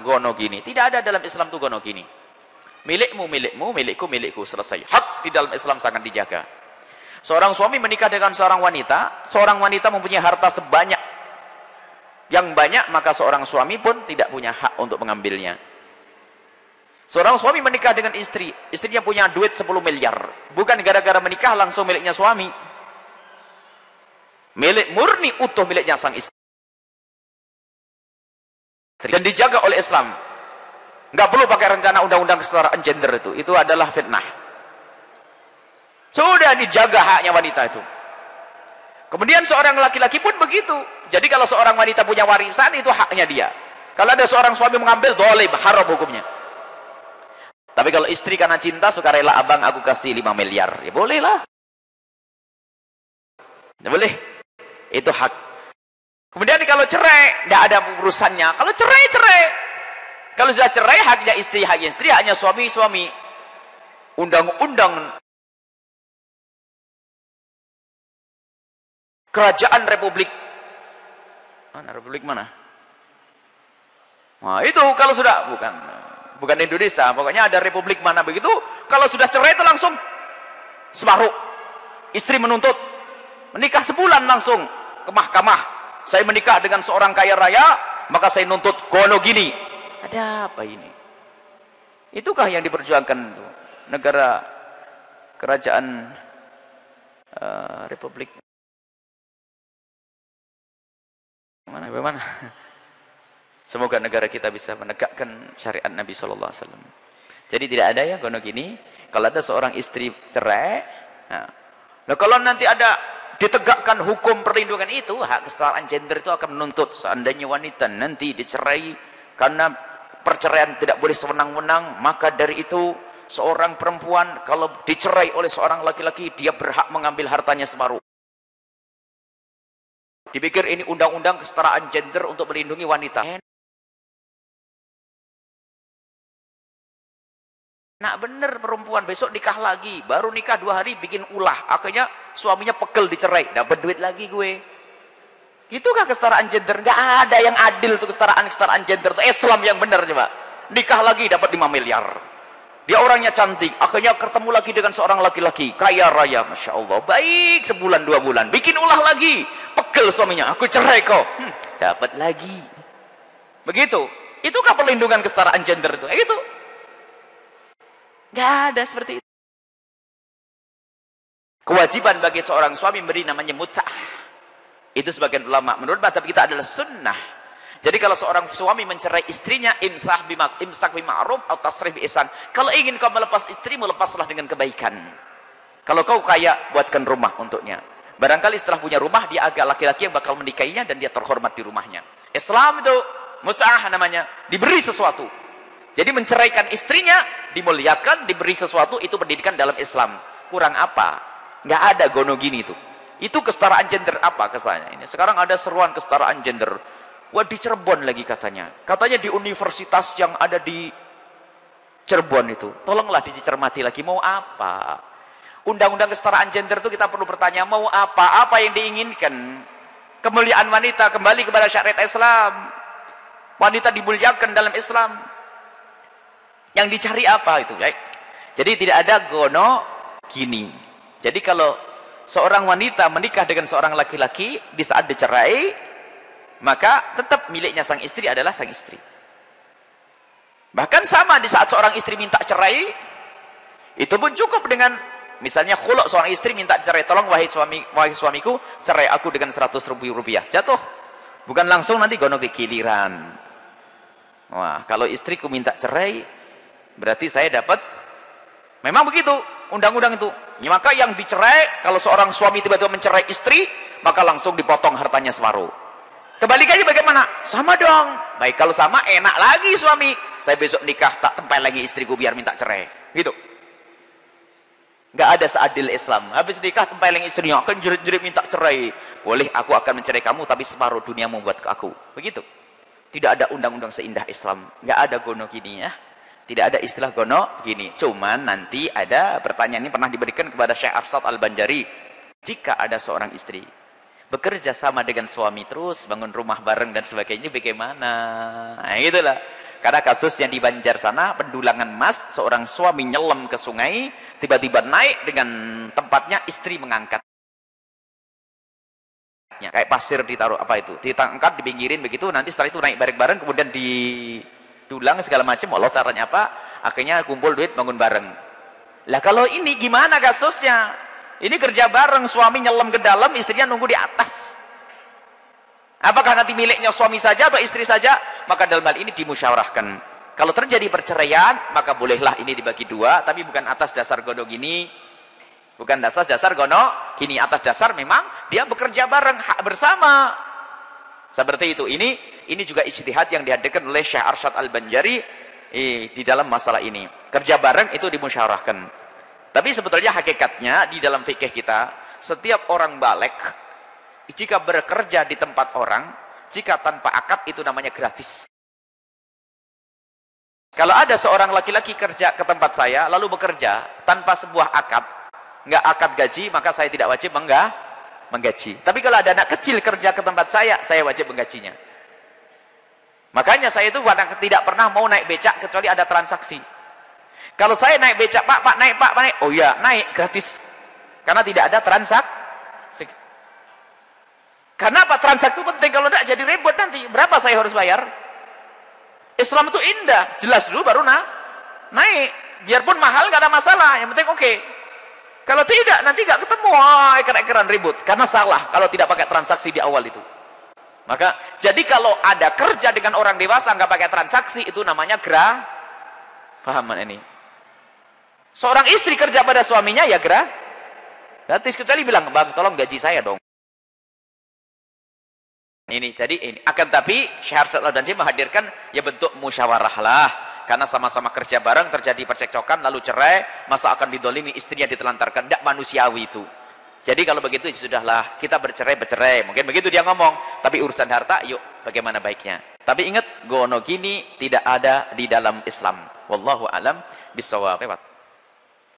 gono gini. Tidak ada dalam Islam itu gono gini. Milikmu, milikmu, milikku, milikku. Selesai. Hak di dalam Islam sangat dijaga. Seorang suami menikah dengan seorang wanita, seorang wanita mempunyai harta sebanyak yang banyak, maka seorang suami pun tidak punya hak untuk mengambilnya. Seorang suami menikah dengan istri, istrinya punya duit 10 miliar. Bukan gara-gara menikah langsung miliknya suami. Milik murni utuh miliknya sang istri. Dan dijaga oleh Islam. Nggak perlu pakai rencana undang-undang kesetaraan gender itu. Itu adalah fitnah. Sudah dijaga haknya wanita itu. Kemudian seorang laki-laki pun begitu. Jadi kalau seorang wanita punya warisan itu haknya dia. Kalau ada seorang suami mengambil, dolim, haram hukumnya. Tapi kalau istri karena cinta suka rela abang aku kasih 5 miliar. Ya boleh lah. Ya boleh. Itu hak. Kemudian kalau cerai, tidak ada urusannya. Kalau cerai, cerai. Kalau sudah cerai, haknya istri, haknya istri, haknya suami, suami. Undang-undang. Kerajaan republik. Mana republik mana? Nah itu kalau sudah bukan bukan Indonesia. Pokoknya ada republik mana begitu kalau sudah cerai itu langsung separuh istri menuntut. Menikah sebulan langsung ke mahkamah saya menikah dengan seorang kaya raya maka saya nuntut gono gini ada apa ini itukah yang diperjuangkan negara kerajaan uh, republik Mana bagaimana? Semoga negara kita bisa menegakkan syariat Nabi Shallallahu Alaihi Wasallam. Jadi tidak ada ya gono gini. Kalau ada seorang istri cerai, nah, nah kalau nanti ada ditegakkan hukum perlindungan itu, hak kesetaraan gender itu akan menuntut seandainya wanita nanti dicerai karena perceraian tidak boleh sewenang-wenang, maka dari itu seorang perempuan kalau dicerai oleh seorang laki-laki dia berhak mengambil hartanya separuh. Dipikir ini undang-undang kesetaraan gender untuk melindungi wanita. Nak bener perempuan besok nikah lagi, baru nikah dua hari bikin ulah, akhirnya suaminya pegel dicerai, dapat duit lagi gue. Gitu kan kesetaraan gender? Gak ada yang adil tuh kesetaraan kesetaraan gender. Itu Islam yang benar coba. Nikah lagi dapat 5 miliar. Dia orangnya cantik, akhirnya ketemu lagi dengan seorang laki-laki, kaya raya, Masya Allah. Baik sebulan dua bulan, bikin ulah lagi. Pegel suaminya, aku cerai kau. Hmm, dapat lagi. Begitu. Itukah perlindungan kesetaraan gender itu? Itu. Gak ada seperti itu. Kewajiban bagi seorang suami memberi namanya mut'ah. Itu sebagian ulama. Menurut madhab kita adalah sunnah. Jadi kalau seorang suami mencerai istrinya, imsah bima, imsak bima'ruf atau tasrih bi'isan. Kalau ingin kau melepas istrimu, lepaslah dengan kebaikan. Kalau kau kaya, buatkan rumah untuknya. Barangkali setelah punya rumah, dia agak laki-laki yang bakal menikahinya dan dia terhormat di rumahnya. Islam itu mut'ah namanya. Diberi sesuatu. Jadi menceraikan istrinya, dimuliakan, diberi sesuatu, itu pendidikan dalam Islam. Kurang apa? Nggak ada gono gini itu. Itu kesetaraan gender apa kesetaraan ini? Sekarang ada seruan kesetaraan gender Wah di Cirebon lagi katanya. Katanya di universitas yang ada di Cirebon itu. Tolonglah dicermati lagi. Mau apa? Undang-undang kesetaraan gender itu kita perlu bertanya. Mau apa? Apa yang diinginkan? Kemuliaan wanita kembali kepada syariat Islam. Wanita dimuliakan dalam Islam. Yang dicari apa itu? Jadi tidak ada gono gini. Jadi kalau seorang wanita menikah dengan seorang laki-laki di saat dicerai maka tetap miliknya sang istri adalah sang istri. Bahkan sama di saat seorang istri minta cerai, itu pun cukup dengan misalnya khuluk seorang istri minta cerai, tolong wahai suami wahai suamiku, cerai aku dengan 100 ribu rupiah. Jatuh. Bukan langsung nanti gonok di giliran. Wah, kalau istriku minta cerai, berarti saya dapat memang begitu undang-undang itu. Maka yang dicerai, kalau seorang suami tiba-tiba mencerai istri, maka langsung dipotong hartanya separuh. Kebalikannya bagaimana? Sama dong. Baik kalau sama enak lagi suami. Saya besok nikah tak tempel lagi istriku biar minta cerai. Gitu. Gak ada seadil Islam. Habis nikah tempel lagi istrinya akan jerit-jerit minta cerai. Boleh aku akan mencerai kamu tapi separuh dunia membuat ke aku. Begitu. Tidak ada undang-undang seindah Islam. Gak ada gono gini ya. Tidak ada istilah gono gini. Cuman nanti ada pertanyaan ini pernah diberikan kepada Syekh Arsad Al-Banjari. Jika ada seorang istri bekerja sama dengan suami terus bangun rumah bareng dan sebagainya bagaimana nah, itulah karena kasus yang di Banjar sana pendulangan emas seorang suami nyelam ke sungai tiba-tiba naik dengan tempatnya istri mengangkat kayak pasir ditaruh apa itu ditangkap dipinggirin begitu nanti setelah itu naik bareng-bareng kemudian didulang segala macam Allah caranya apa akhirnya kumpul duit bangun bareng lah kalau ini gimana kasusnya ini kerja bareng, suami nyelam ke dalam, istrinya nunggu di atas. Apakah nanti miliknya suami saja atau istri saja? Maka dalam hal ini dimusyawarahkan. Kalau terjadi perceraian, maka bolehlah ini dibagi dua, tapi bukan atas dasar gono gini. Bukan atas dasar gono gini, atas dasar memang dia bekerja bareng, hak bersama. Seperti itu. Ini ini juga ijtihad yang dihadirkan oleh Syekh Arsyad Al-Banjari eh, di dalam masalah ini. Kerja bareng itu dimusyawarahkan. Tapi sebetulnya hakikatnya di dalam fikih kita, setiap orang balik, jika bekerja di tempat orang, jika tanpa akad itu namanya gratis. Kalau ada seorang laki-laki kerja ke tempat saya, lalu bekerja tanpa sebuah akad, nggak akad gaji, maka saya tidak wajib menggah, menggaji. Tapi kalau ada anak kecil kerja ke tempat saya, saya wajib menggajinya. Makanya saya itu tidak pernah mau naik becak kecuali ada transaksi. Kalau saya naik becak, Pak, Pak, naik, Pak, Pak, naik. Oh iya, naik gratis. Karena tidak ada transak. Karena apa? Transak itu penting. Kalau tidak jadi ribut nanti. Berapa saya harus bayar? Islam itu indah. Jelas dulu baru na naik. Biarpun mahal gak ada masalah. Yang penting oke. Okay. Kalau tidak, nanti gak ketemu. Wah, ikan-ikaran ribut. Karena salah kalau tidak pakai transaksi di awal itu. Maka, jadi kalau ada kerja dengan orang dewasa nggak pakai transaksi, itu namanya gerah. Paham ini? Seorang istri kerja pada suaminya ya gerah. Gratis kecuali bilang, "Bang, tolong gaji saya dong." Ini jadi ini. Akan tapi Arsad dan menghadirkan ya bentuk musyawarah lah. Karena sama-sama kerja bareng terjadi percekcokan lalu cerai, masa akan didolimi istrinya ditelantarkan. Tidak manusiawi itu. Jadi kalau begitu ya sudahlah kita bercerai bercerai. Mungkin begitu dia ngomong. Tapi urusan harta, yuk bagaimana baiknya. Tapi ingat, gono gini tidak ada di dalam Islam. Wallahu alam bisawab.